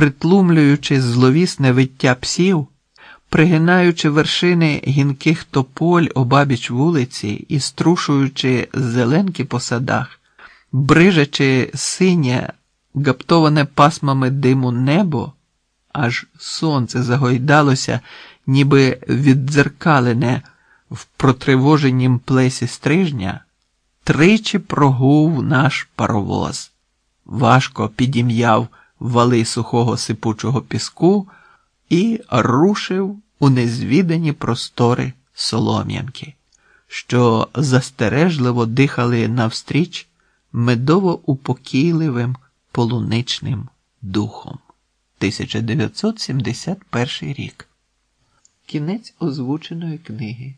притлумлюючи зловісне виття псів, пригинаючи вершини гінких тополь обабіч вулиці і струшуючи зеленки по садах, брижачи синє, гаптоване пасмами диму небо, аж сонце загойдалося, ніби віддзеркалене в протривоженім плесі стрижня, тричі прогув наш паровоз, важко підім'яв вали сухого сипучого піску і рушив у незвідані простори Солом'янки, що застережливо дихали навстріч медово упокійливим полуничним духом. 1971 рік. Кінець озвученої книги.